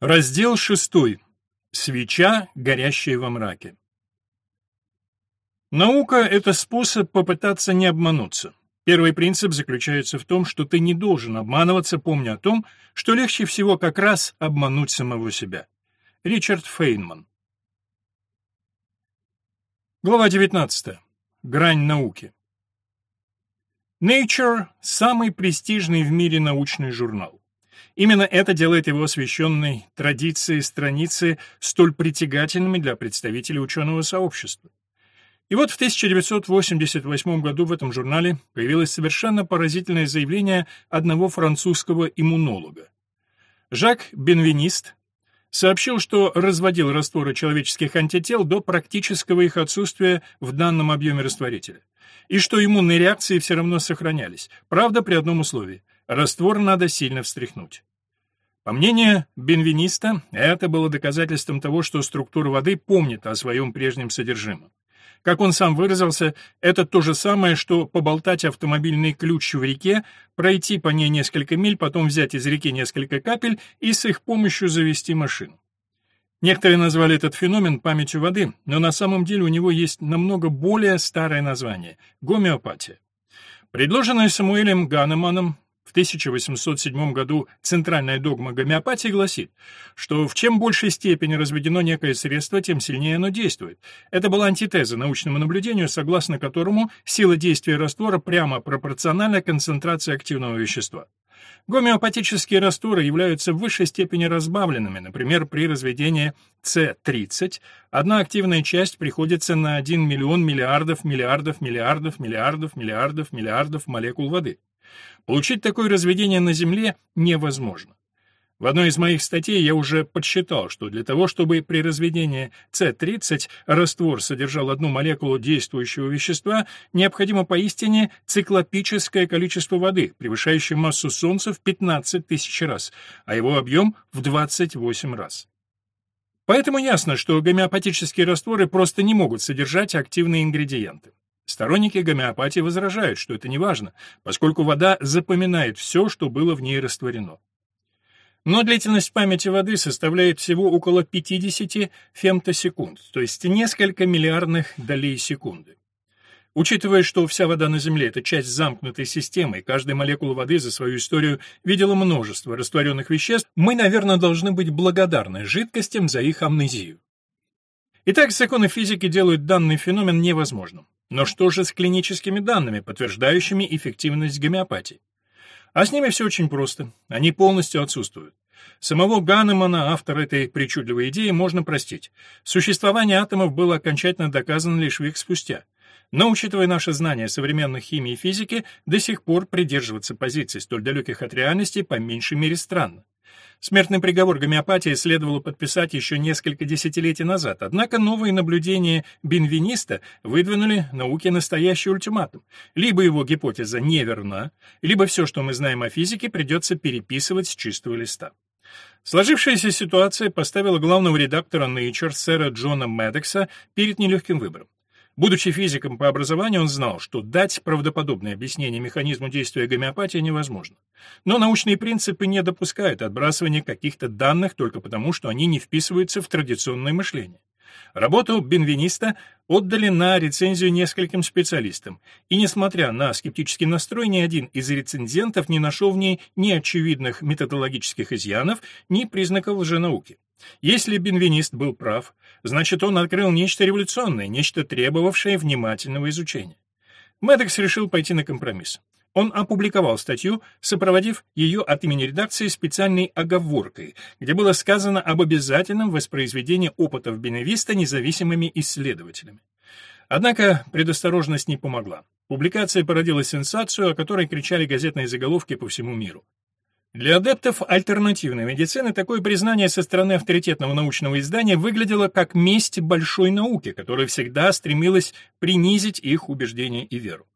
Раздел шестой. Свеча, горящая во мраке. Наука — это способ попытаться не обмануться. Первый принцип заключается в том, что ты не должен обманываться, помня о том, что легче всего как раз обмануть самого себя. Ричард Фейнман. Глава 19. Грань науки. Nature — самый престижный в мире научный журнал. Именно это делает его освященной традиции страницы столь притягательными для представителей ученого сообщества. И вот в 1988 году в этом журнале появилось совершенно поразительное заявление одного французского иммунолога. Жак Бенвенист сообщил, что разводил растворы человеческих антител до практического их отсутствия в данном объеме растворителя, и что иммунные реакции все равно сохранялись, правда при одном условии – раствор надо сильно встряхнуть. По мнению Бенвениста, это было доказательством того, что структура воды помнит о своем прежнем содержимом. Как он сам выразился, это то же самое, что поболтать автомобильный ключ в реке, пройти по ней несколько миль, потом взять из реки несколько капель и с их помощью завести машину. Некоторые назвали этот феномен памятью воды, но на самом деле у него есть намного более старое название – гомеопатия. Предложенное Самуэлем Ганеманом в 1807 году центральная догма гомеопатии гласит, что в чем большей степени разведено некое средство, тем сильнее оно действует. Это была антитеза научному наблюдению, согласно которому сила действия раствора прямо пропорциональна концентрации активного вещества. Гомеопатические растворы являются в высшей степени разбавленными, например, при разведении С30 одна активная часть приходится на 1 миллион миллиардов миллиардов миллиардов миллиардов миллиардов миллиардов молекул воды. Получить такое разведение на Земле невозможно. В одной из моих статей я уже подсчитал, что для того, чтобы при разведении С30 раствор содержал одну молекулу действующего вещества, необходимо поистине циклопическое количество воды, превышающее массу Солнца в 15 тысяч раз, а его объем в 28 раз. Поэтому ясно, что гомеопатические растворы просто не могут содержать активные ингредиенты. Сторонники гомеопатии возражают, что это не важно, поскольку вода запоминает все, что было в ней растворено. Но длительность памяти воды составляет всего около 50 фемтосекунд, то есть несколько миллиардных долей секунды. Учитывая, что вся вода на Земле — это часть замкнутой системы, и каждая молекула воды за свою историю видела множество растворенных веществ, мы, наверное, должны быть благодарны жидкостям за их амнезию. Итак, законы физики делают данный феномен невозможным. Но что же с клиническими данными, подтверждающими эффективность гомеопатии? А с ними все очень просто. Они полностью отсутствуют. Самого Ганемана, автора этой причудливой идеи, можно простить. Существование атомов было окончательно доказано лишь век спустя. Но, учитывая наше знание современной химии и физики, до сих пор придерживаться позиций столь далеких от реальности по меньшей мере странно. Смертный приговор гомеопатии следовало подписать еще несколько десятилетий назад, однако новые наблюдения бенвениста выдвинули науке настоящий ультиматум. Либо его гипотеза неверна, либо все, что мы знаем о физике, придется переписывать с чистого листа. Сложившаяся ситуация поставила главного редактора Nature, сэра Джона Медекса, перед нелегким выбором. Будучи физиком по образованию, он знал, что дать правдоподобное объяснение механизму действия гомеопатии невозможно. Но научные принципы не допускают отбрасывания каких-то данных только потому, что они не вписываются в традиционное мышление. Работу бенвениста отдали на рецензию нескольким специалистам, и несмотря на скептический настрой, ни один из рецензентов не нашел в ней ни очевидных методологических изъянов, ни признаков лженауки. Если бенвенист был прав, значит, он открыл нечто революционное, нечто требовавшее внимательного изучения. Мэддокс решил пойти на компромисс. Он опубликовал статью, сопроводив ее от имени редакции специальной оговоркой, где было сказано об обязательном воспроизведении опытов Беневиста независимыми исследователями. Однако предосторожность не помогла. Публикация породила сенсацию, о которой кричали газетные заголовки по всему миру. Для адептов альтернативной медицины такое признание со стороны авторитетного научного издания выглядело как месть большой науки, которая всегда стремилась принизить их убеждения и веру.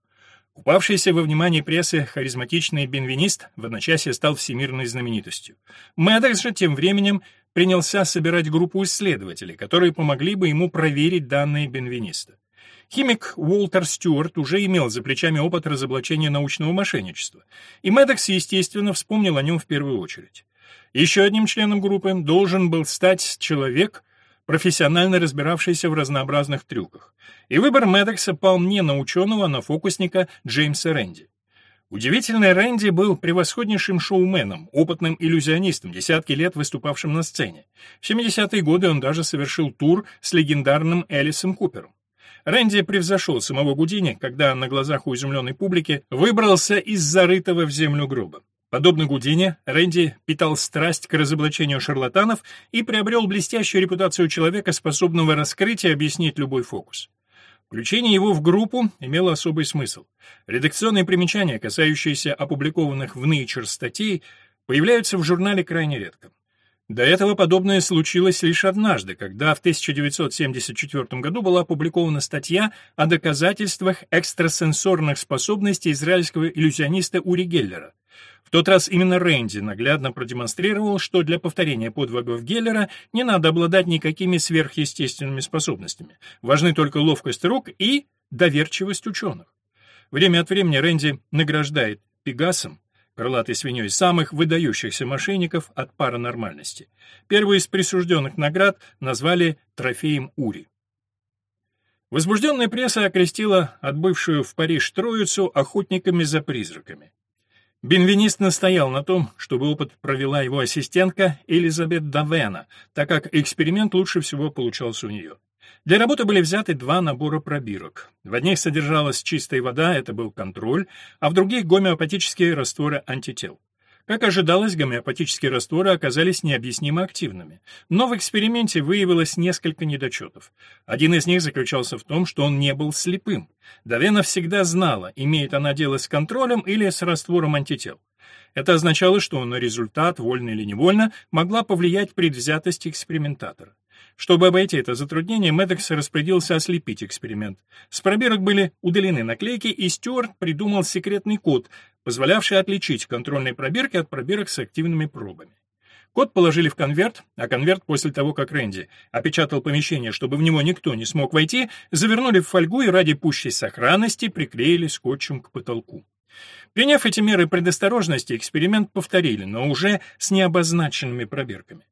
Упавшийся во внимание прессы харизматичный бенвенист в одночасье стал всемирной знаменитостью. Мэддокс же тем временем принялся собирать группу исследователей, которые помогли бы ему проверить данные бенвениста. Химик Уолтер Стюарт уже имел за плечами опыт разоблачения научного мошенничества, и Мэддокс, естественно, вспомнил о нем в первую очередь. Еще одним членом группы должен был стать человек, профессионально разбиравшийся в разнообразных трюках. И выбор Медекса пал не на ученого, а на фокусника Джеймса Рэнди. Удивительный Рэнди был превосходнейшим шоуменом, опытным иллюзионистом, десятки лет выступавшим на сцене. В 70-е годы он даже совершил тур с легендарным Элисом Купером. Рэнди превзошел самого Гудини, когда на глазах у изумленной публики выбрался из зарытого в землю гроба. Подобно Гудини, Рэнди питал страсть к разоблачению шарлатанов и приобрел блестящую репутацию человека, способного раскрыть и объяснить любой фокус. Включение его в группу имело особый смысл. Редакционные примечания, касающиеся опубликованных в Nature статей, появляются в журнале крайне редко. До этого подобное случилось лишь однажды, когда в 1974 году была опубликована статья о доказательствах экстрасенсорных способностей израильского иллюзиониста Ури Геллера. В тот раз именно Рэнди наглядно продемонстрировал, что для повторения подвигов Геллера не надо обладать никакими сверхъестественными способностями. Важны только ловкость рук и доверчивость ученых. Время от времени Рэнди награждает Пегасом крылатой свиньей, самых выдающихся мошенников от паранормальности. Первую из присужденных наград назвали «Трофеем Ури». Возбужденная пресса окрестила отбывшую в Париж троицу охотниками за призраками. Бенвенист настоял на том, чтобы опыт провела его ассистентка Элизабет Давена, так как эксперимент лучше всего получался у нее. Для работы были взяты два набора пробирок. В одних содержалась чистая вода, это был контроль, а в других — гомеопатические растворы антител. Как ожидалось, гомеопатические растворы оказались необъяснимо активными. Но в эксперименте выявилось несколько недочетов. Один из них заключался в том, что он не был слепым. Давена всегда знала, имеет она дело с контролем или с раствором антител. Это означало, что на результат, вольно или невольно, могла повлиять предвзятость экспериментатора. Чтобы обойти это затруднение, Медекс распорядился ослепить эксперимент. С пробирок были удалены наклейки, и Стюарт придумал секретный код, позволявший отличить контрольные пробирки от пробирок с активными пробами. Код положили в конверт, а конверт после того, как Рэнди опечатал помещение, чтобы в него никто не смог войти, завернули в фольгу и ради пущей сохранности приклеили скотчем к потолку. Приняв эти меры предосторожности, эксперимент повторили, но уже с необозначенными пробирками.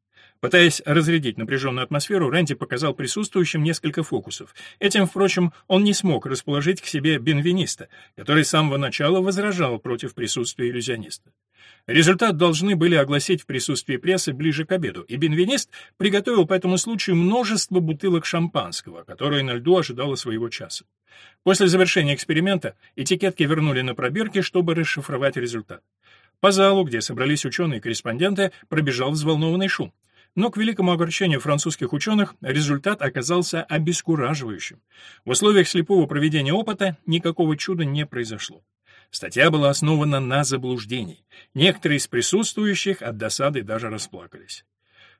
Пытаясь разрядить напряженную атмосферу, Рэнди показал присутствующим несколько фокусов. Этим, впрочем, он не смог расположить к себе бенвениста, который с самого начала возражал против присутствия иллюзиониста. Результат должны были огласить в присутствии прессы ближе к обеду, и бенвенист приготовил по этому случаю множество бутылок шампанского, которое на льду ожидало своего часа. После завершения эксперимента этикетки вернули на пробирки, чтобы расшифровать результат. По залу, где собрались ученые-корреспонденты, пробежал взволнованный шум. Но, к великому огорчению французских ученых, результат оказался обескураживающим. В условиях слепого проведения опыта никакого чуда не произошло. Статья была основана на заблуждении. Некоторые из присутствующих от досады даже расплакались.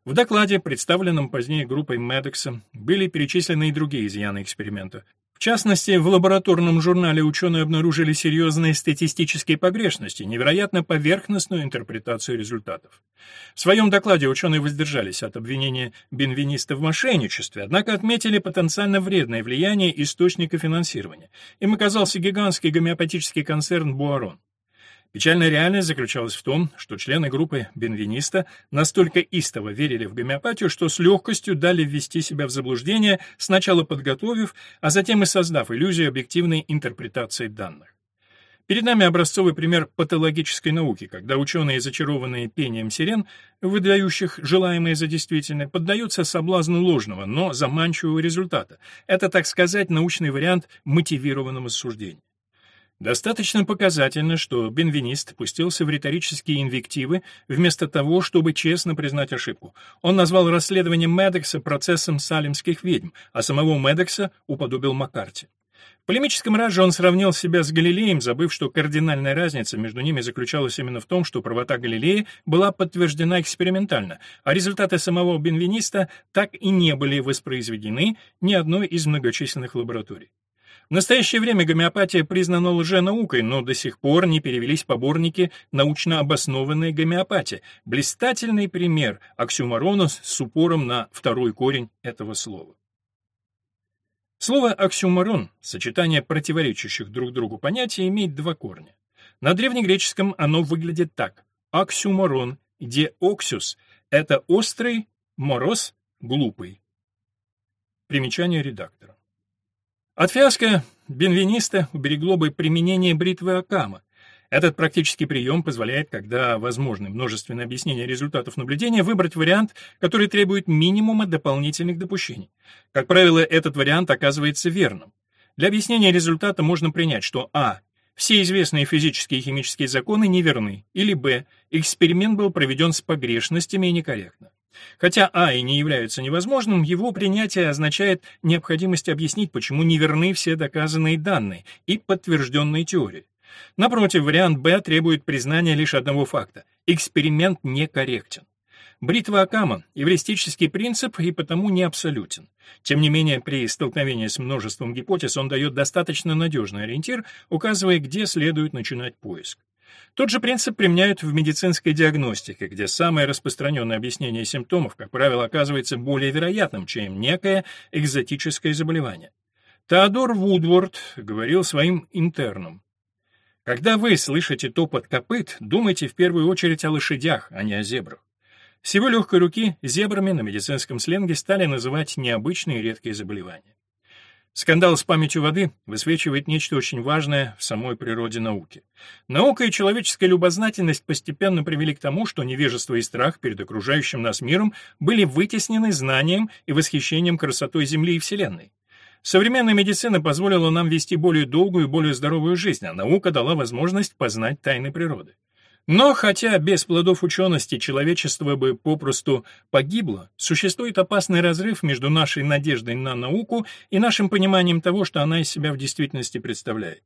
В докладе, представленном позднее группой Медекса, были перечислены и другие изъяны эксперимента частности, в лабораторном журнале ученые обнаружили серьезные статистические погрешности, невероятно поверхностную интерпретацию результатов. В своем докладе ученые воздержались от обвинения бенвениста в мошенничестве, однако отметили потенциально вредное влияние источника финансирования. Им оказался гигантский гомеопатический концерн «Буарон». Печальная реальность заключалась в том, что члены группы Бенвениста настолько истово верили в гомеопатию, что с легкостью дали ввести себя в заблуждение, сначала подготовив, а затем и создав иллюзию объективной интерпретации данных. Перед нами образцовый пример патологической науки, когда ученые, зачарованные пением сирен, выдающих желаемое за действительное, поддаются соблазну ложного, но заманчивого результата. Это, так сказать, научный вариант мотивированного суждения. Достаточно показательно, что бенвенист пустился в риторические инвективы вместо того, чтобы честно признать ошибку. Он назвал расследование Медекса процессом салимских ведьм, а самого Медекса уподобил Маккарти. В полемическом раже он сравнил себя с Галилеем, забыв, что кардинальная разница между ними заключалась именно в том, что правота Галилея была подтверждена экспериментально, а результаты самого бенвениста так и не были воспроизведены ни одной из многочисленных лабораторий. В настоящее время гомеопатия признана лженаукой, но до сих пор не перевелись поборники научно обоснованной гомеопатии. Блистательный пример оксюморона с упором на второй корень этого слова. Слово «оксюморон» — сочетание противоречащих друг другу понятий, имеет два корня. На древнегреческом оно выглядит так — «оксюморон» Деоксюс — это острый, мороз — глупый. Примечание редактора. От фиаско Бенвениста уберегло бы применение бритвы Акама. Этот практический прием позволяет, когда возможны множественные объяснения результатов наблюдения, выбрать вариант, который требует минимума дополнительных допущений. Как правило, этот вариант оказывается верным. Для объяснения результата можно принять, что а. Все известные физические и химические законы неверны, или б. Эксперимент был проведен с погрешностями и некорректно. Хотя А и не является невозможным, его принятие означает необходимость объяснить, почему неверны все доказанные данные и подтвержденные теории. Напротив, вариант Б требует признания лишь одного факта – эксперимент некорректен. Бритва Акама – эвристический принцип и потому не абсолютен. Тем не менее, при столкновении с множеством гипотез он дает достаточно надежный ориентир, указывая, где следует начинать поиск. Тот же принцип применяют в медицинской диагностике, где самое распространенное объяснение симптомов, как правило, оказывается более вероятным, чем некое экзотическое заболевание. Теодор Вудворд говорил своим интернам. Когда вы слышите топот копыт, думайте в первую очередь о лошадях, а не о зебрах. С его легкой руки зебрами на медицинском сленге стали называть необычные редкие заболевания. Скандал с памятью воды высвечивает нечто очень важное в самой природе науки. Наука и человеческая любознательность постепенно привели к тому, что невежество и страх перед окружающим нас миром были вытеснены знанием и восхищением красотой Земли и Вселенной. Современная медицина позволила нам вести более долгую и более здоровую жизнь, а наука дала возможность познать тайны природы. Но хотя без плодов учености человечество бы попросту погибло, существует опасный разрыв между нашей надеждой на науку и нашим пониманием того, что она из себя в действительности представляет.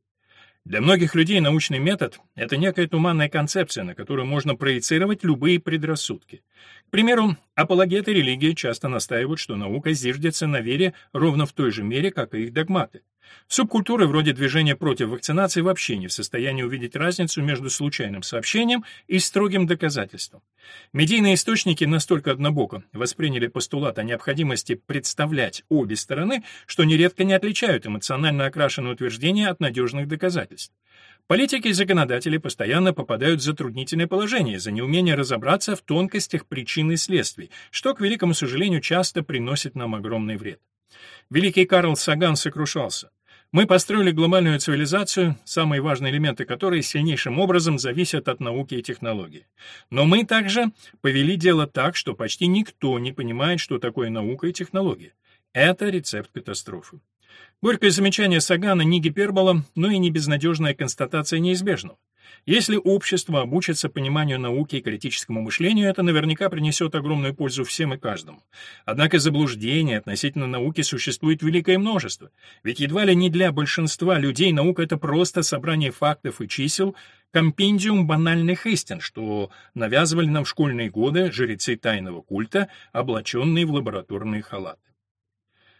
Для многих людей научный метод — это некая туманная концепция, на которую можно проецировать любые предрассудки. К примеру, апологеты религии часто настаивают, что наука зиждется на вере ровно в той же мере, как и их догматы. Субкультуры вроде движения против вакцинации вообще не в состоянии увидеть разницу между случайным сообщением и строгим доказательством. Медийные источники настолько однобоко восприняли постулат о необходимости представлять обе стороны, что нередко не отличают эмоционально окрашенные утверждения от надежных доказательств. Политики и законодатели постоянно попадают в затруднительное положение за неумение разобраться в тонкостях причин и следствий, что, к великому сожалению, часто приносит нам огромный вред. Великий Карл Саган сокрушался. Мы построили глобальную цивилизацию, самые важные элементы которой сильнейшим образом зависят от науки и технологий. Но мы также повели дело так, что почти никто не понимает, что такое наука и технология. Это рецепт катастрофы. Горькое замечание Сагана не гипербола, но и не безнадежная констатация неизбежного. Если общество обучится пониманию науки и критическому мышлению, это наверняка принесет огромную пользу всем и каждому. Однако заблуждений относительно науки существует великое множество, ведь едва ли не для большинства людей наука — это просто собрание фактов и чисел, компендиум банальных истин, что навязывали нам в школьные годы жрецы тайного культа, облаченные в лабораторные халаты.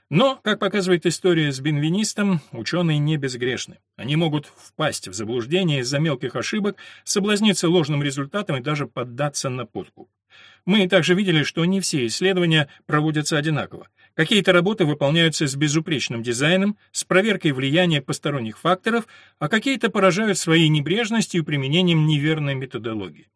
Но, как показывает история с бенвинистом, ученые не безгрешны. Они могут впасть в заблуждение из-за мелких ошибок, соблазниться ложным результатом и даже поддаться на подкуп. Мы также видели, что не все исследования проводятся одинаково. Какие-то работы выполняются с безупречным дизайном, с проверкой влияния посторонних факторов, а какие-то поражают своей небрежностью и применением неверной методологии.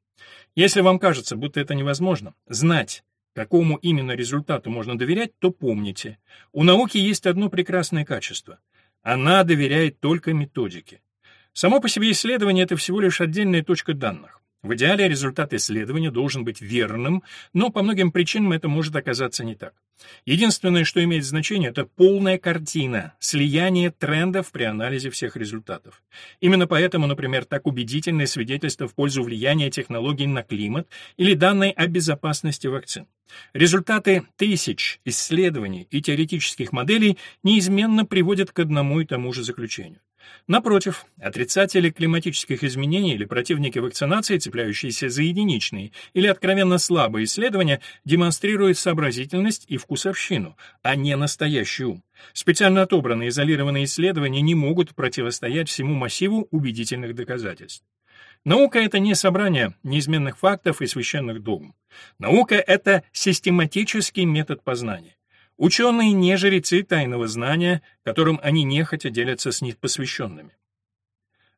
Если вам кажется, будто это невозможно, знать, какому именно результату можно доверять, то помните, у науки есть одно прекрасное качество. Она доверяет только методике. Само по себе исследование — это всего лишь отдельная точка данных. В идеале результат исследования должен быть верным, но по многим причинам это может оказаться не так. Единственное, что имеет значение, это полная картина, слияние трендов при анализе всех результатов. Именно поэтому, например, так убедительны свидетельства в пользу влияния технологий на климат или данные о безопасности вакцин. Результаты тысяч исследований и теоретических моделей неизменно приводят к одному и тому же заключению. Напротив, отрицатели климатических изменений или противники вакцинации, цепляющиеся за единичные или откровенно слабые исследования, демонстрируют сообразительность и вкусовщину, а не настоящий ум. Специально отобранные изолированные исследования не могут противостоять всему массиву убедительных доказательств. Наука — это не собрание неизменных фактов и священных догм. Наука — это систематический метод познания. Ученые не жрецы тайного знания, которым они нехотя делятся с непосвященными.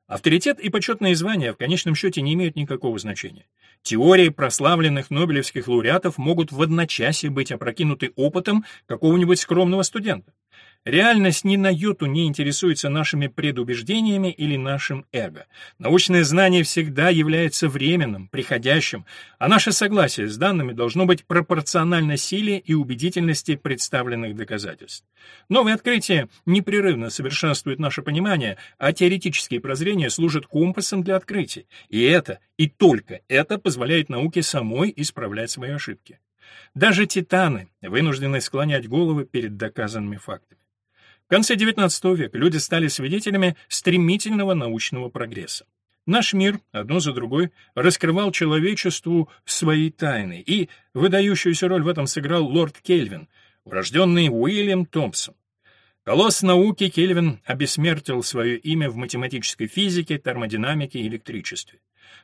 Авторитет и почетные звания в конечном счете не имеют никакого значения. Теории прославленных нобелевских лауреатов могут в одночасье быть опрокинуты опытом какого-нибудь скромного студента. Реальность ни на йоту не интересуется нашими предубеждениями или нашим эго. Научное знание всегда является временным, приходящим, а наше согласие с данными должно быть пропорционально силе и убедительности представленных доказательств. Новые открытия непрерывно совершенствуют наше понимание, а теоретические прозрения служат компасом для открытий. И это, и только это позволяет науке самой исправлять свои ошибки. Даже титаны вынуждены склонять головы перед доказанными фактами. В конце XIX века люди стали свидетелями стремительного научного прогресса. Наш мир, одно за другой, раскрывал человечеству свои тайны, и выдающуюся роль в этом сыграл лорд Кельвин, урожденный Уильям Томпсон. Колосс науки Кельвин обессмертил свое имя в математической физике, термодинамике и электричестве.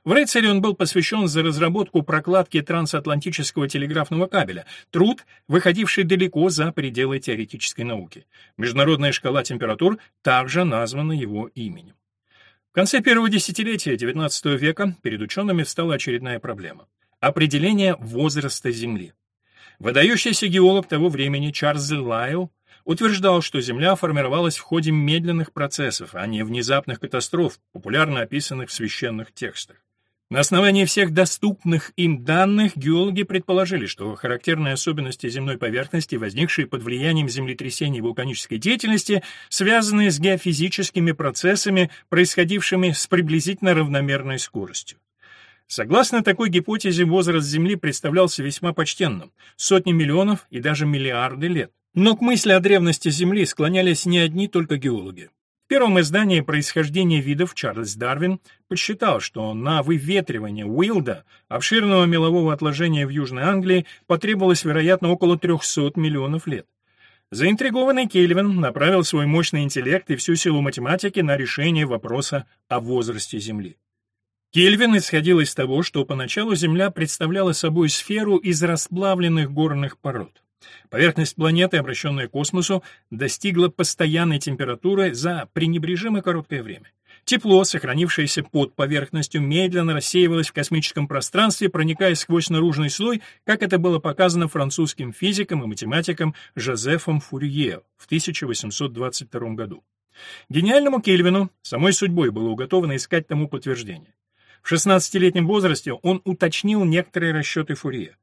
В Рейцере он был посвящен за разработку прокладки трансатлантического телеграфного кабеля, труд, выходивший далеко за пределы теоретической науки. Международная шкала температур также названа его именем. В конце первого десятилетия XIX века перед учеными встала очередная проблема — определение возраста Земли. Выдающийся геолог того времени Чарльз Лайл утверждал, что Земля формировалась в ходе медленных процессов, а не внезапных катастроф, популярно описанных в священных текстах. На основании всех доступных им данных геологи предположили, что характерные особенности земной поверхности, возникшие под влиянием землетрясений и вулканической деятельности, связаны с геофизическими процессами, происходившими с приблизительно равномерной скоростью. Согласно такой гипотезе, возраст Земли представлялся весьма почтенным — сотни миллионов и даже миллиарды лет. Но к мысли о древности Земли склонялись не одни только геологи. В первом издании «Происхождение видов» Чарльз Дарвин подсчитал, что на выветривание Уилда, обширного мелового отложения в Южной Англии, потребовалось, вероятно, около 300 миллионов лет. Заинтригованный Кельвин направил свой мощный интеллект и всю силу математики на решение вопроса о возрасте Земли. Кельвин исходил из того, что поначалу Земля представляла собой сферу из расплавленных горных пород. Поверхность планеты, обращенная к космосу, достигла постоянной температуры за пренебрежимо короткое время. Тепло, сохранившееся под поверхностью, медленно рассеивалось в космическом пространстве, проникая сквозь наружный слой, как это было показано французским физиком и математиком Жозефом Фурье в 1822 году. Гениальному Кельвину самой судьбой было уготовано искать тому подтверждение. В 16-летнем возрасте он уточнил некоторые расчеты Фурье.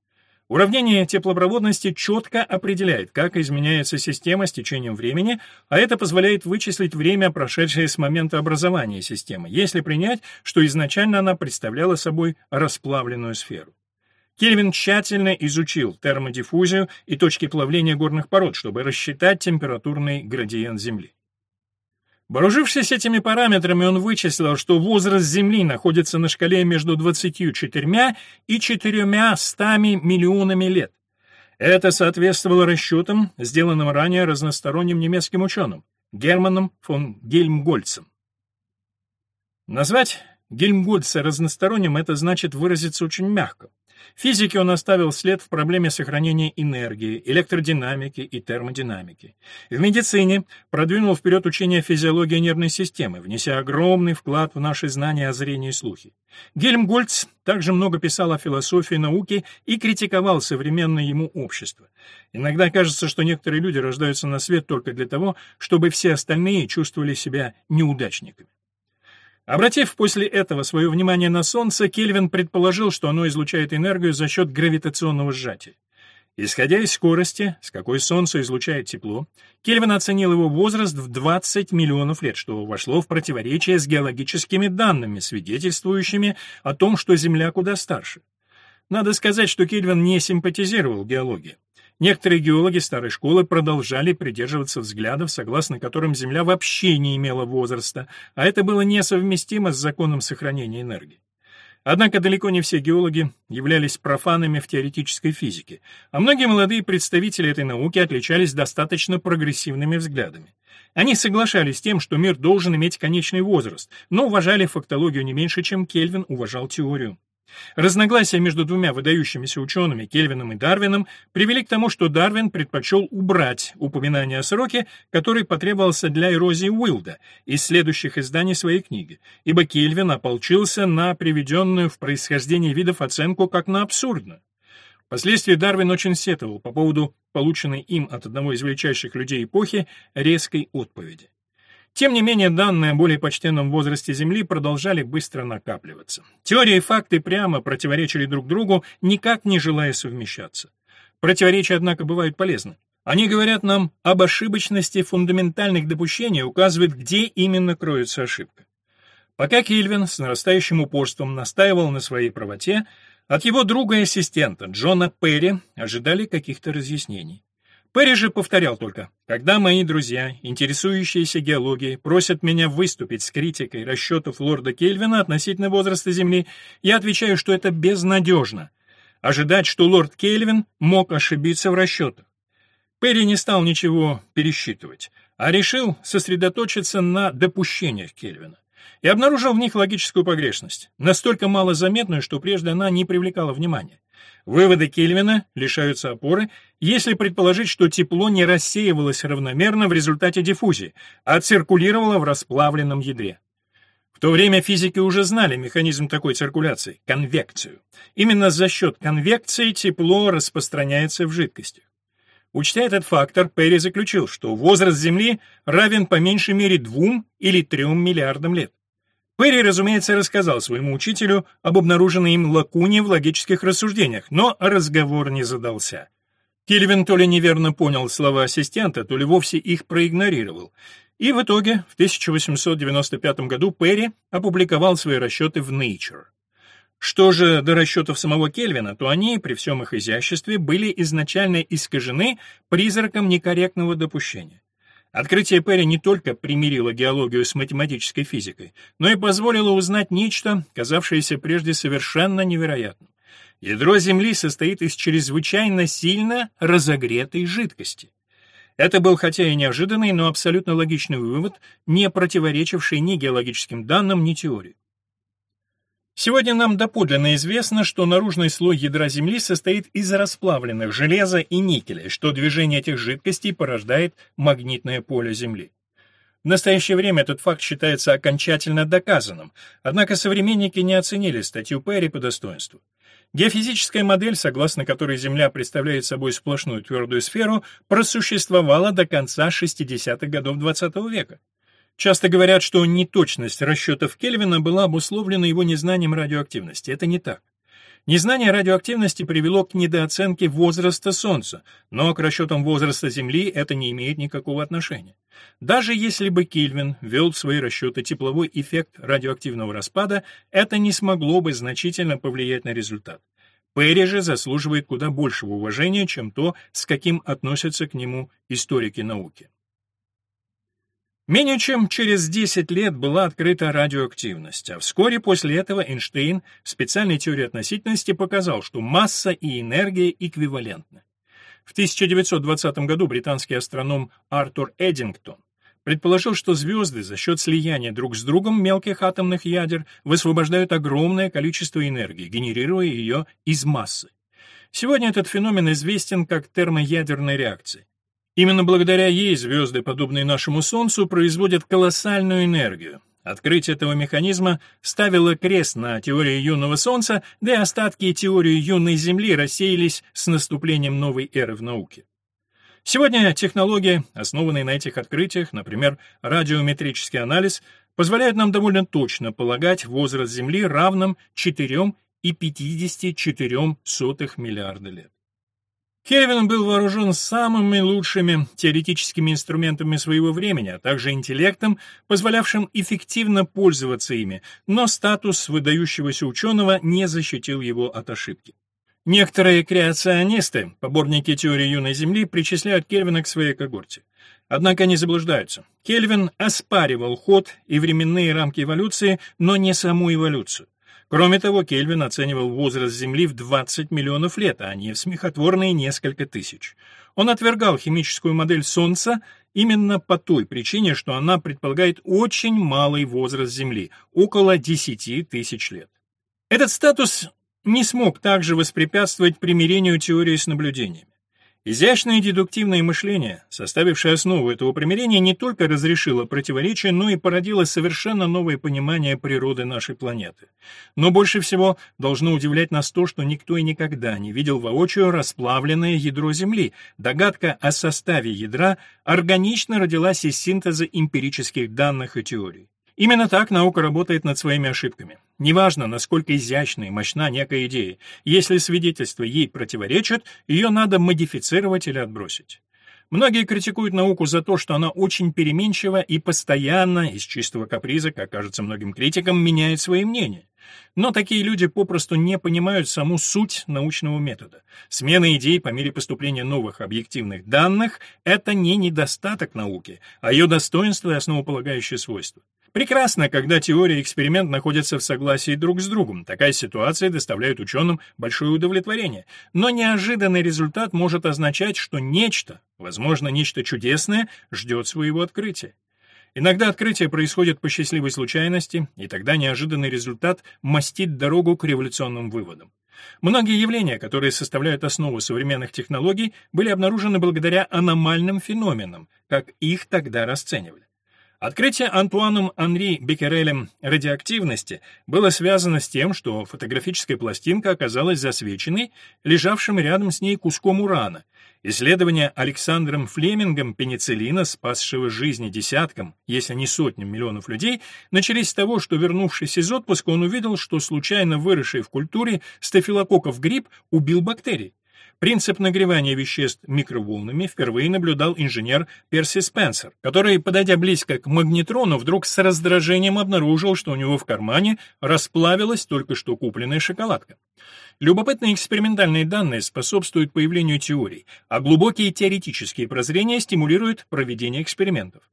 Уравнение теплопроводности четко определяет, как изменяется система с течением времени, а это позволяет вычислить время, прошедшее с момента образования системы, если принять, что изначально она представляла собой расплавленную сферу. Кельвин тщательно изучил термодиффузию и точки плавления горных пород, чтобы рассчитать температурный градиент Земли. Вооружившись этими параметрами, он вычислил, что возраст Земли находится на шкале между 24 и 400 миллионами лет. Это соответствовало расчетам, сделанным ранее разносторонним немецким ученым Германом фон Гельмгольцем. Назвать Гельмгольца разносторонним — это значит выразиться очень мягко. Физике он оставил след в проблеме сохранения энергии, электродинамики и термодинамики. В медицине продвинул вперед учение физиологии нервной системы, внеся огромный вклад в наши знания о зрении и слухе. Гельмгольц также много писал о философии науки и критиковал современное ему общество. Иногда кажется, что некоторые люди рождаются на свет только для того, чтобы все остальные чувствовали себя неудачниками. Обратив после этого свое внимание на Солнце, Кельвин предположил, что оно излучает энергию за счет гравитационного сжатия. Исходя из скорости, с какой Солнце излучает тепло, Кельвин оценил его возраст в 20 миллионов лет, что вошло в противоречие с геологическими данными, свидетельствующими о том, что Земля куда старше. Надо сказать, что Кельвин не симпатизировал геологии. Некоторые геологи старой школы продолжали придерживаться взглядов, согласно которым Земля вообще не имела возраста, а это было несовместимо с законом сохранения энергии. Однако далеко не все геологи являлись профанами в теоретической физике, а многие молодые представители этой науки отличались достаточно прогрессивными взглядами. Они соглашались с тем, что мир должен иметь конечный возраст, но уважали фактологию не меньше, чем Кельвин уважал теорию. Разногласия между двумя выдающимися учеными, Кельвином и Дарвином, привели к тому, что Дарвин предпочел убрать упоминание о сроке, который потребовался для эрозии Уилда из следующих изданий своей книги, ибо Кельвин ополчился на приведенную в происхождении видов оценку как на абсурдную. Впоследствии Дарвин очень сетовал по поводу полученной им от одного из величайших людей эпохи резкой отповеди. Тем не менее, данные о более почтенном возрасте Земли продолжали быстро накапливаться. Теории и факты прямо противоречили друг другу, никак не желая совмещаться. Противоречия, однако, бывают полезны. Они говорят нам об ошибочности фундаментальных допущений, указывают, где именно кроется ошибка. Пока Кельвин с нарастающим упорством настаивал на своей правоте, от его друга и ассистента Джона Перри ожидали каких-то разъяснений. Перри же повторял только, когда мои друзья, интересующиеся геологией, просят меня выступить с критикой расчетов лорда Кельвина относительно возраста Земли, я отвечаю, что это безнадежно. Ожидать, что лорд Кельвин мог ошибиться в расчетах. Перри не стал ничего пересчитывать, а решил сосредоточиться на допущениях Кельвина и обнаружил в них логическую погрешность, настолько малозаметную, что прежде она не привлекала внимания. Выводы Кельвина лишаются опоры, если предположить, что тепло не рассеивалось равномерно в результате диффузии, а циркулировало в расплавленном ядре. В то время физики уже знали механизм такой циркуляции — конвекцию. Именно за счет конвекции тепло распространяется в жидкостях. Учтя этот фактор, Перри заключил, что возраст Земли равен по меньшей мере двум или трем миллиардам лет. Перри, разумеется, рассказал своему учителю об обнаруженной им лакуне в логических рассуждениях, но разговор не задался. Кельвин то ли неверно понял слова ассистента, то ли вовсе их проигнорировал. И в итоге в 1895 году Перри опубликовал свои расчеты в Nature. Что же до расчетов самого Кельвина, то они, при всем их изяществе, были изначально искажены призраком некорректного допущения. Открытие Перри не только примирило геологию с математической физикой, но и позволило узнать нечто, казавшееся прежде совершенно невероятным. Ядро Земли состоит из чрезвычайно сильно разогретой жидкости. Это был хотя и неожиданный, но абсолютно логичный вывод, не противоречивший ни геологическим данным, ни теории. Сегодня нам доподлинно известно, что наружный слой ядра Земли состоит из расплавленных железа и никеля, что движение этих жидкостей порождает магнитное поле Земли. В настоящее время этот факт считается окончательно доказанным, однако современники не оценили статью Перри по достоинству. Геофизическая модель, согласно которой Земля представляет собой сплошную твердую сферу, просуществовала до конца 60-х годов XX века. Часто говорят, что неточность расчетов Кельвина была обусловлена его незнанием радиоактивности. Это не так. Незнание радиоактивности привело к недооценке возраста Солнца, но к расчетам возраста Земли это не имеет никакого отношения. Даже если бы Кельвин ввел в свои расчеты тепловой эффект радиоактивного распада, это не смогло бы значительно повлиять на результат. Перри же заслуживает куда большего уважения, чем то, с каким относятся к нему историки науки. Менее чем через 10 лет была открыта радиоактивность, а вскоре после этого Эйнштейн в специальной теории относительности показал, что масса и энергия эквивалентны. В 1920 году британский астроном Артур Эддингтон предположил, что звезды за счет слияния друг с другом мелких атомных ядер высвобождают огромное количество энергии, генерируя ее из массы. Сегодня этот феномен известен как термоядерная реакция. Именно благодаря ей звезды, подобные нашему Солнцу, производят колоссальную энергию. Открытие этого механизма ставило крест на теории юного Солнца, да и остатки теории юной Земли рассеялись с наступлением новой эры в науке. Сегодня технологии, основанные на этих открытиях, например, радиометрический анализ, позволяют нам довольно точно полагать возраст Земли равным 4,54 миллиарда лет. Кельвин был вооружен самыми лучшими теоретическими инструментами своего времени, а также интеллектом, позволявшим эффективно пользоваться ими, но статус выдающегося ученого не защитил его от ошибки. Некоторые креационисты, поборники теории юной Земли, причисляют Кельвина к своей когорте. Однако они заблуждаются. Кельвин оспаривал ход и временные рамки эволюции, но не саму эволюцию. Кроме того, Кельвин оценивал возраст Земли в 20 миллионов лет, а не в смехотворные несколько тысяч. Он отвергал химическую модель Солнца именно по той причине, что она предполагает очень малый возраст Земли, около 10 тысяч лет. Этот статус не смог также воспрепятствовать примирению теории с наблюдениями. Изящное дедуктивное мышление, составившее основу этого примирения, не только разрешило противоречия, но и породило совершенно новое понимание природы нашей планеты. Но больше всего должно удивлять нас то, что никто и никогда не видел воочию расплавленное ядро Земли. Догадка о составе ядра органично родилась из синтеза эмпирических данных и теорий. Именно так наука работает над своими ошибками. Неважно, насколько изящна и мощна некая идея, если свидетельства ей противоречат, ее надо модифицировать или отбросить. Многие критикуют науку за то, что она очень переменчива и постоянно, из чистого каприза, как кажется многим критикам, меняет свои мнения. Но такие люди попросту не понимают саму суть научного метода. Смена идей по мере поступления новых объективных данных — это не недостаток науки, а ее достоинство и основополагающее свойство. Прекрасно, когда теория и эксперимент находятся в согласии друг с другом. Такая ситуация доставляет ученым большое удовлетворение. Но неожиданный результат может означать, что нечто, возможно, нечто чудесное, ждет своего открытия. Иногда открытие происходит по счастливой случайности, и тогда неожиданный результат мастит дорогу к революционным выводам. Многие явления, которые составляют основу современных технологий, были обнаружены благодаря аномальным феноменам, как их тогда расценивали. Открытие Антуаном Анри Беккерелем радиоактивности было связано с тем, что фотографическая пластинка оказалась засвеченной, лежавшим рядом с ней куском урана. Исследование Александром Флемингом пенициллина, спасшего жизни десяткам, если не сотням миллионов людей, начались с того, что, вернувшись из отпуска, он увидел, что случайно выросший в культуре стафилококков гриб убил бактерии. Принцип нагревания веществ микроволнами впервые наблюдал инженер Перси Спенсер, который, подойдя близко к магнетрону, вдруг с раздражением обнаружил, что у него в кармане расплавилась только что купленная шоколадка. Любопытные экспериментальные данные способствуют появлению теорий, а глубокие теоретические прозрения стимулируют проведение экспериментов.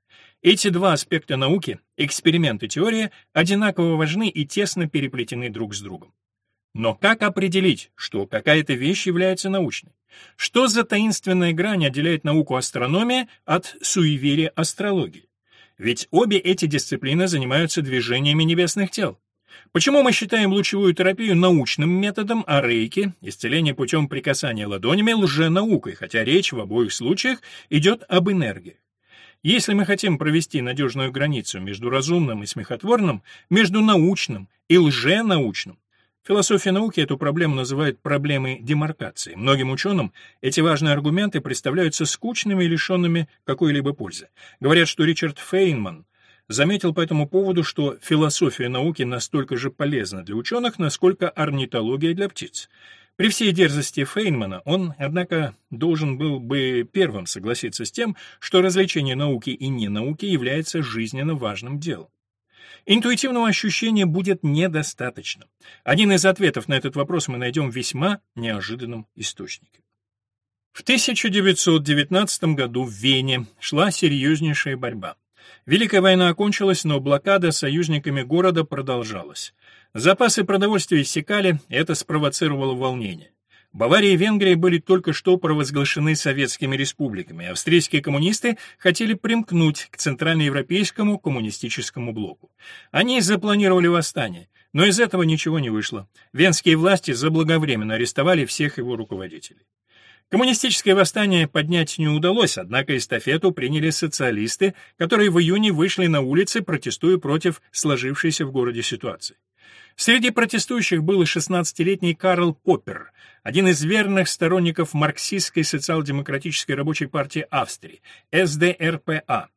Эти два аспекта науки, эксперимент и теория, одинаково важны и тесно переплетены друг с другом. Но как определить, что какая-то вещь является научной? Что за таинственная грань отделяет науку астрономии от суеверия астрологии? Ведь обе эти дисциплины занимаются движениями небесных тел. Почему мы считаем лучевую терапию научным методом, а рейки, исцеление путем прикасания ладонями, лженаукой, хотя речь в обоих случаях идет об энергии? Если мы хотим провести надежную границу между разумным и смехотворным, между научным и лженаучным, Философия науки эту проблему называет проблемой демаркации. Многим ученым эти важные аргументы представляются скучными и лишенными какой-либо пользы. Говорят, что Ричард Фейнман заметил по этому поводу, что философия науки настолько же полезна для ученых, насколько орнитология для птиц. При всей дерзости Фейнмана он, однако, должен был бы первым согласиться с тем, что развлечение науки и ненауки является жизненно важным делом. Интуитивного ощущения будет недостаточно. Один из ответов на этот вопрос мы найдем в весьма неожиданном источнике. В 1919 году в Вене шла серьезнейшая борьба. Великая война окончилась, но блокада союзниками города продолжалась. Запасы продовольствия иссякали, это спровоцировало волнение. Бавария и Венгрия были только что провозглашены советскими республиками, австрийские коммунисты хотели примкнуть к центральноевропейскому коммунистическому блоку. Они запланировали восстание, но из этого ничего не вышло. Венские власти заблаговременно арестовали всех его руководителей. Коммунистическое восстание поднять не удалось, однако эстафету приняли социалисты, которые в июне вышли на улицы, протестуя против сложившейся в городе ситуации. Среди протестующих был и 16-летний Карл Поппер, один из верных сторонников марксистской социал-демократической рабочей партии Австрии, СДРПА.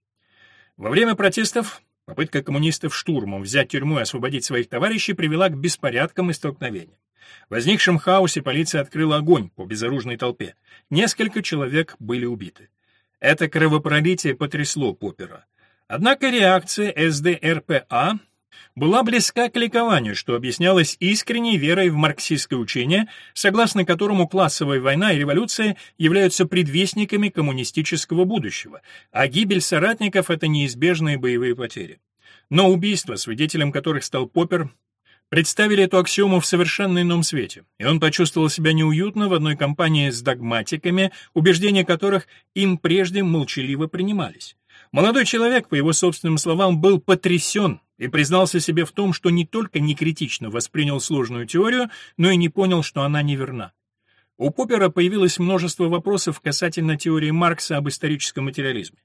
Во время протестов попытка коммунистов штурмом взять тюрьму и освободить своих товарищей привела к беспорядкам и столкновениям. В возникшем хаосе полиция открыла огонь по безоружной толпе. Несколько человек были убиты. Это кровопролитие потрясло Поппера. Однако реакция СДРПА была близка к ликованию, что объяснялось искренней верой в марксистское учение, согласно которому классовая война и революция являются предвестниками коммунистического будущего, а гибель соратников — это неизбежные боевые потери. Но убийства, свидетелем которых стал Поппер, представили эту аксиому в совершенно ином свете, и он почувствовал себя неуютно в одной компании с догматиками, убеждения которых им прежде молчаливо принимались. Молодой человек, по его собственным словам, был потрясен и признался себе в том, что не только некритично воспринял сложную теорию, но и не понял, что она неверна. У Поппера появилось множество вопросов касательно теории Маркса об историческом материализме.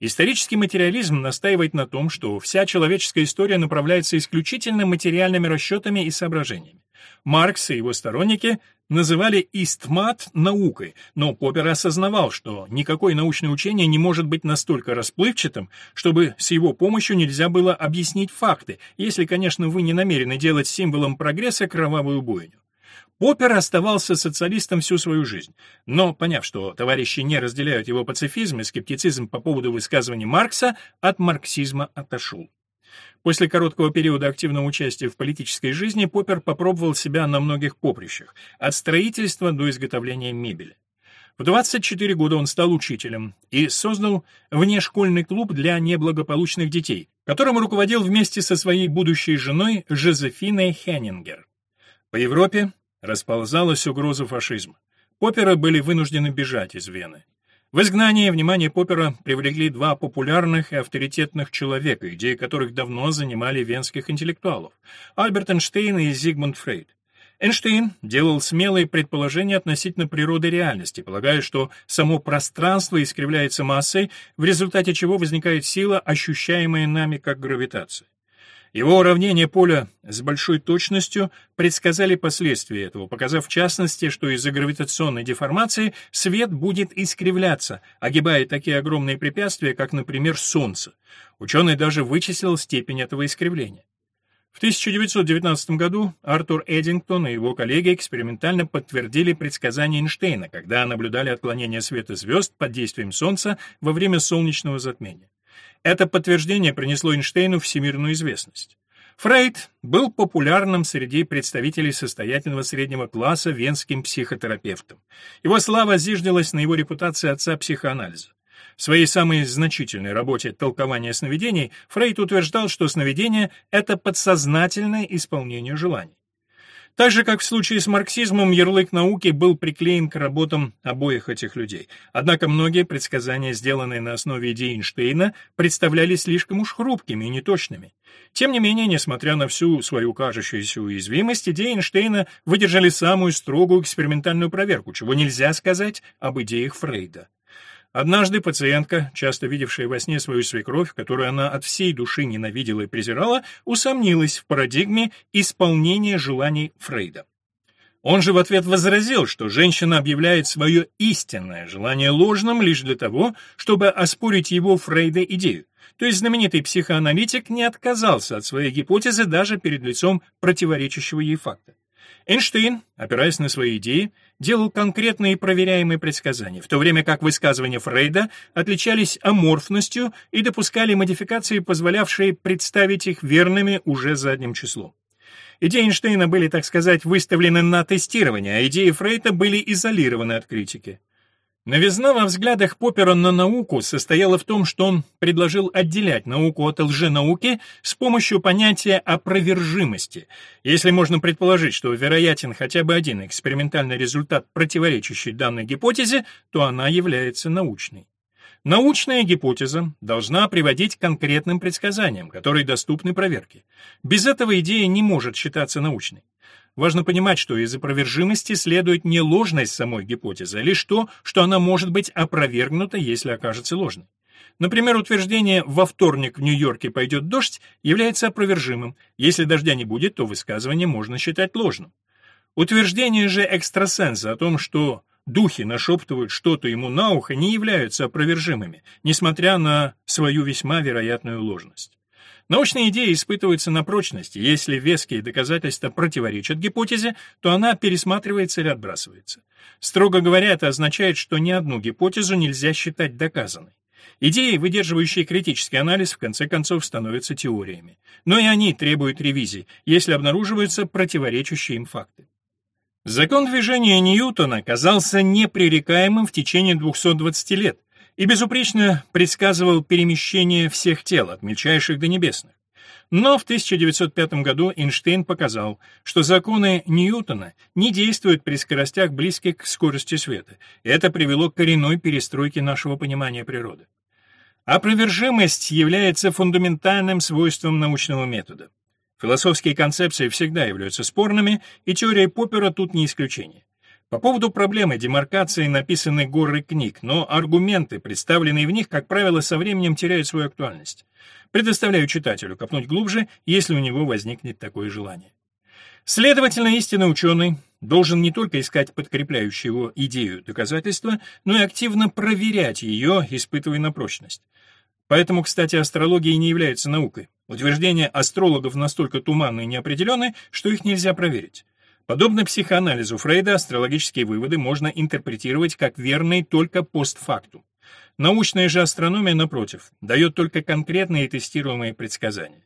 Исторический материализм настаивает на том, что вся человеческая история направляется исключительно материальными расчетами и соображениями. Маркс и его сторонники называли истмат наукой, но Поппер осознавал, что никакое научное учение не может быть настолько расплывчатым, чтобы с его помощью нельзя было объяснить факты, если, конечно, вы не намерены делать символом прогресса кровавую бойню. Поппер оставался социалистом всю свою жизнь, но, поняв, что товарищи не разделяют его пацифизм и скептицизм по поводу высказываний Маркса, от марксизма отошел. После короткого периода активного участия в политической жизни Поппер попробовал себя на многих поприщах, от строительства до изготовления мебели. В 24 года он стал учителем и создал внешкольный клуб для неблагополучных детей, которым руководил вместе со своей будущей женой Жозефиной Хеннингер. По Европе Расползалась угроза фашизма. Поппера были вынуждены бежать из Вены. В изгнании внимание Поппера привлекли два популярных и авторитетных человека, идеи которых давно занимали венских интеллектуалов – Альберт Эйнштейн и Зигмунд Фрейд. Эйнштейн делал смелые предположения относительно природы реальности, полагая, что само пространство искривляется массой, в результате чего возникает сила, ощущаемая нами как гравитация. Его уравнения поля с большой точностью предсказали последствия этого, показав в частности, что из-за гравитационной деформации свет будет искривляться, огибая такие огромные препятствия, как, например, Солнце. Ученый даже вычислил степень этого искривления. В 1919 году Артур Эддингтон и его коллеги экспериментально подтвердили предсказания Эйнштейна, когда наблюдали отклонение света звезд под действием Солнца во время солнечного затмения. Это подтверждение принесло Эйнштейну всемирную известность. Фрейд был популярным среди представителей состоятельного среднего класса венским психотерапевтом. Его слава зиждилась на его репутации отца психоанализа. В своей самой значительной работе «Толкование сновидений» Фрейд утверждал, что сновидение — это подсознательное исполнение желаний. Так же, как в случае с марксизмом, ярлык науки был приклеен к работам обоих этих людей. Однако многие предсказания, сделанные на основе идей Эйнштейна, представлялись слишком уж хрупкими и неточными. Тем не менее, несмотря на всю свою кажущуюся уязвимость, идеи Эйнштейна выдержали самую строгую экспериментальную проверку, чего нельзя сказать об идеях Фрейда. Однажды пациентка, часто видевшая во сне свою свекровь, которую она от всей души ненавидела и презирала, усомнилась в парадигме исполнения желаний Фрейда. Он же в ответ возразил, что женщина объявляет свое истинное желание ложным лишь для того, чтобы оспорить его Фрейда идею. То есть знаменитый психоаналитик не отказался от своей гипотезы даже перед лицом противоречащего ей факта. Эйнштейн, опираясь на свои идеи, делал конкретные проверяемые предсказания, в то время как высказывания Фрейда отличались аморфностью и допускали модификации, позволявшие представить их верными уже задним числом. Идеи Эйнштейна были, так сказать, выставлены на тестирование, а идеи Фрейда были изолированы от критики. Новизна во взглядах Поппера на науку состояла в том, что он предложил отделять науку от лженауки с помощью понятия опровержимости. Если можно предположить, что вероятен хотя бы один экспериментальный результат, противоречащий данной гипотезе, то она является научной. Научная гипотеза должна приводить к конкретным предсказаниям, которые доступны проверке. Без этого идея не может считаться научной. Важно понимать, что из опровержимости следует не ложность самой гипотезы, а лишь то, что она может быть опровергнута, если окажется ложной. Например, утверждение «во вторник в Нью-Йорке пойдет дождь» является опровержимым. Если дождя не будет, то высказывание можно считать ложным. Утверждение же экстрасенса о том, что духи нашептывают что-то ему на ухо, не являются опровержимыми, несмотря на свою весьма вероятную ложность. Научная идея испытывается на прочность, если веские доказательства противоречат гипотезе, то она пересматривается или отбрасывается. Строго говоря, это означает, что ни одну гипотезу нельзя считать доказанной. Идеи, выдерживающие критический анализ, в конце концов становятся теориями. Но и они требуют ревизии, если обнаруживаются противоречащие им факты. Закон движения Ньютона казался непререкаемым в течение 220 лет, и безупречно предсказывал перемещение всех тел, от мельчайших до небесных. Но в 1905 году Эйнштейн показал, что законы Ньютона не действуют при скоростях, близких к скорости света, это привело к коренной перестройке нашего понимания природы. Опровержимость является фундаментальным свойством научного метода. Философские концепции всегда являются спорными, и теория Поппера тут не исключение. По поводу проблемы демаркации написаны горы книг, но аргументы, представленные в них, как правило, со временем теряют свою актуальность. Предоставляю читателю копнуть глубже, если у него возникнет такое желание. Следовательно, истинный ученый должен не только искать подкрепляющую его идею доказательства, но и активно проверять ее, испытывая на прочность. Поэтому, кстати, астрология не является наукой. Утверждения астрологов настолько туманны и неопределенны, что их нельзя проверить. Подобно психоанализу Фрейда, астрологические выводы можно интерпретировать как верные только постфактум. Научная же астрономия, напротив, дает только конкретные тестируемые предсказания.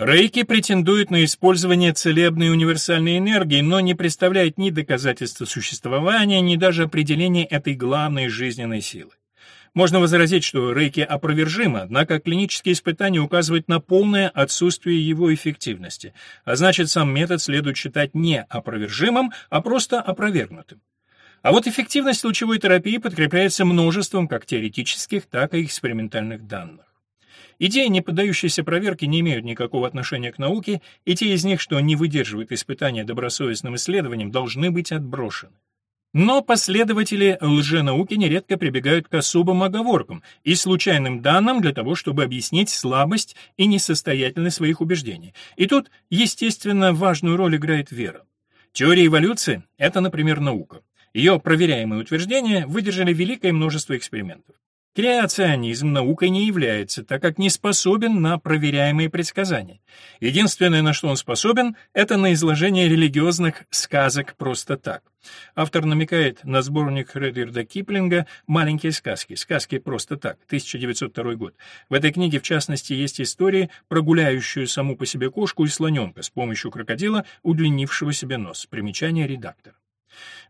Рейки претендует на использование целебной универсальной энергии, но не представляет ни доказательства существования, ни даже определения этой главной жизненной силы. Можно возразить, что рейки опровержимо, однако клинические испытания указывают на полное отсутствие его эффективности, а значит сам метод следует считать не опровержимым, а просто опровергнутым. А вот эффективность лучевой терапии подкрепляется множеством как теоретических, так и экспериментальных данных. Идеи, не поддающиеся проверке, не имеют никакого отношения к науке, и те из них, что не выдерживают испытания добросовестным исследованием, должны быть отброшены. Но последователи лженауки нередко прибегают к особым оговоркам и случайным данным для того, чтобы объяснить слабость и несостоятельность своих убеждений. И тут, естественно, важную роль играет вера. Теория эволюции — это, например, наука. Ее проверяемые утверждения выдержали великое множество экспериментов. Креационизм наукой не является, так как не способен на проверяемые предсказания. Единственное, на что он способен, это на изложение религиозных сказок просто так. Автор намекает на сборник Редерда Киплинга «Маленькие сказки. Сказки просто так», 1902 год. В этой книге, в частности, есть истории про гуляющую саму по себе кошку и слоненка с помощью крокодила, удлинившего себе нос. Примечание редактора.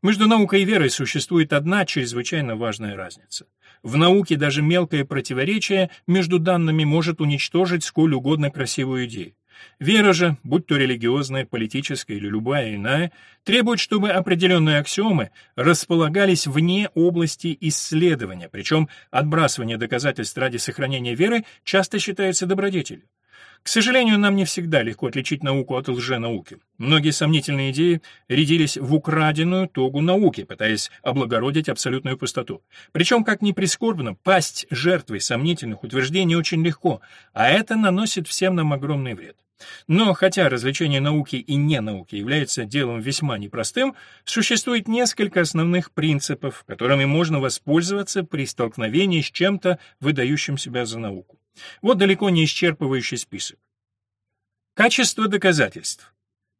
Между наукой и верой существует одна чрезвычайно важная разница. В науке даже мелкое противоречие между данными может уничтожить сколь угодно красивую идею. Вера же, будь то религиозная, политическая или любая иная, требует, чтобы определенные аксиомы располагались вне области исследования, причем отбрасывание доказательств ради сохранения веры часто считается добродетелью. К сожалению, нам не всегда легко отличить науку от лженауки. Многие сомнительные идеи рядились в украденную тогу науки, пытаясь облагородить абсолютную пустоту. Причем, как ни прискорбно, пасть жертвой сомнительных утверждений очень легко, а это наносит всем нам огромный вред. Но хотя развлечение науки и ненауки является делом весьма непростым, существует несколько основных принципов, которыми можно воспользоваться при столкновении с чем-то, выдающим себя за науку. Вот далеко не исчерпывающий список. Качество доказательств.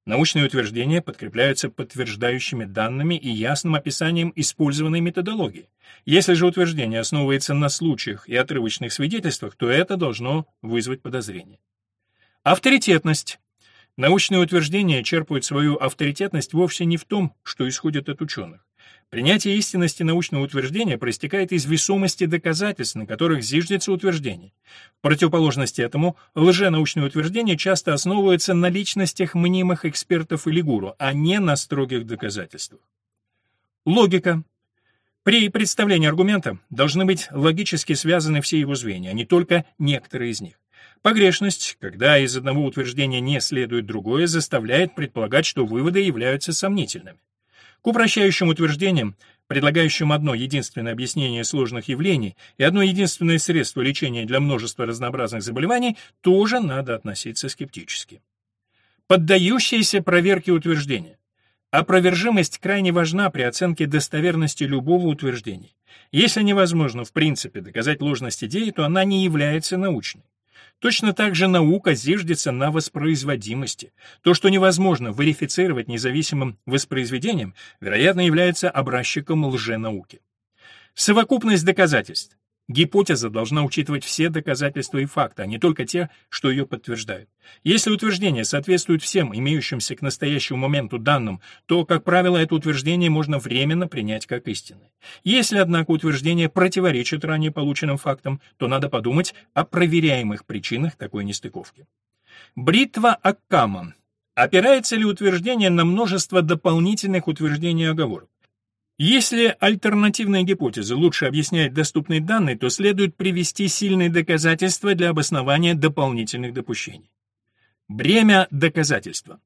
Научные утверждения подкрепляются подтверждающими данными и ясным описанием использованной методологии. Если же утверждение основывается на случаях и отрывочных свидетельствах, то это должно вызвать подозрение. Авторитетность. Научные утверждения черпают свою авторитетность вовсе не в том, что исходит от ученых. Принятие истинности научного утверждения проистекает из весомости доказательств, на которых зиждется утверждение. В противоположность этому, лженаучные утверждения часто основываются на личностях мнимых экспертов или гуру, а не на строгих доказательствах. Логика. При представлении аргумента должны быть логически связаны все его звенья, а не только некоторые из них. Погрешность, когда из одного утверждения не следует другое, заставляет предполагать, что выводы являются сомнительными. К упрощающим утверждениям, предлагающим одно единственное объяснение сложных явлений и одно единственное средство лечения для множества разнообразных заболеваний, тоже надо относиться скептически. Поддающиеся проверке утверждения. Опровержимость крайне важна при оценке достоверности любого утверждения. Если невозможно в принципе доказать ложность идеи, то она не является научной. Точно так же наука зиждется на воспроизводимости. То, что невозможно верифицировать независимым воспроизведением, вероятно, является образчиком лженауки. Совокупность доказательств. Гипотеза должна учитывать все доказательства и факты, а не только те, что ее подтверждают. Если утверждение соответствует всем имеющимся к настоящему моменту данным, то, как правило, это утверждение можно временно принять как истинное. Если, однако, утверждение противоречит ранее полученным фактам, то надо подумать о проверяемых причинах такой нестыковки. Бритва Аккама. Опирается ли утверждение на множество дополнительных утверждений и оговорок? Если альтернативная гипотеза лучше объясняет доступные данные, то следует привести сильные доказательства для обоснования дополнительных допущений. Бремя доказательства.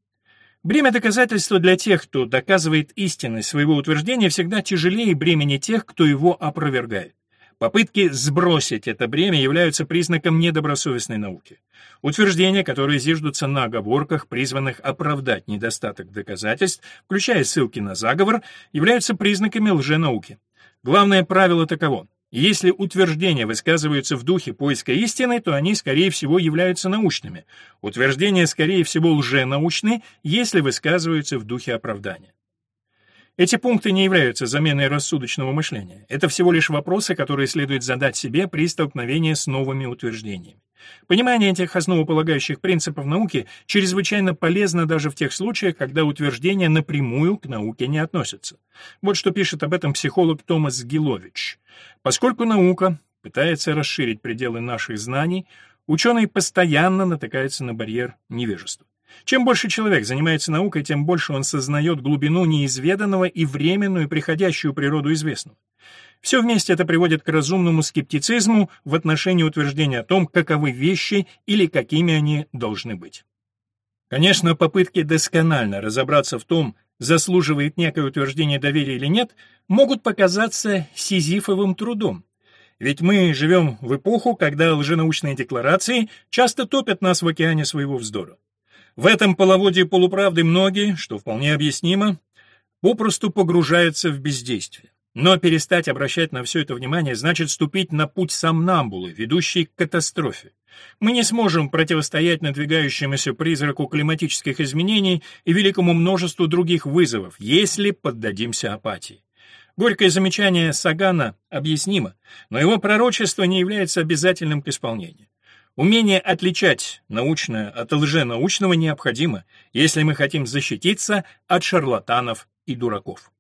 Бремя доказательства для тех, кто доказывает истинность своего утверждения, всегда тяжелее бремени тех, кто его опровергает. Попытки сбросить это бремя являются признаком недобросовестной науки. Утверждения, которые зиждутся на оговорках, призванных оправдать недостаток доказательств, включая ссылки на заговор, являются признаками лженауки. Главное правило таково. Если утверждения высказываются в духе поиска истины, то они, скорее всего, являются научными. Утверждения, скорее всего, лженаучны, если высказываются в духе оправдания. Эти пункты не являются заменой рассудочного мышления. Это всего лишь вопросы, которые следует задать себе при столкновении с новыми утверждениями. Понимание этих основополагающих принципов науки чрезвычайно полезно даже в тех случаях, когда утверждения напрямую к науке не относятся. Вот что пишет об этом психолог Томас Гилович. Поскольку наука пытается расширить пределы наших знаний, ученый постоянно натыкается на барьер невежества. Чем больше человек занимается наукой, тем больше он сознает глубину неизведанного и временную приходящую природу известного. Все вместе это приводит к разумному скептицизму в отношении утверждения о том, каковы вещи или какими они должны быть. Конечно, попытки досконально разобраться в том, заслуживает некое утверждение доверия или нет, могут показаться сизифовым трудом. Ведь мы живем в эпоху, когда лженаучные декларации часто топят нас в океане своего вздора. В этом половодье полуправды многие, что вполне объяснимо, попросту погружаются в бездействие. Но перестать обращать на все это внимание значит ступить на путь сомнамбулы, ведущий к катастрофе. Мы не сможем противостоять надвигающемуся призраку климатических изменений и великому множеству других вызовов, если поддадимся апатии. Горькое замечание Сагана объяснимо, но его пророчество не является обязательным к исполнению. Умение отличать научное от лженаучного необходимо, если мы хотим защититься от шарлатанов и дураков.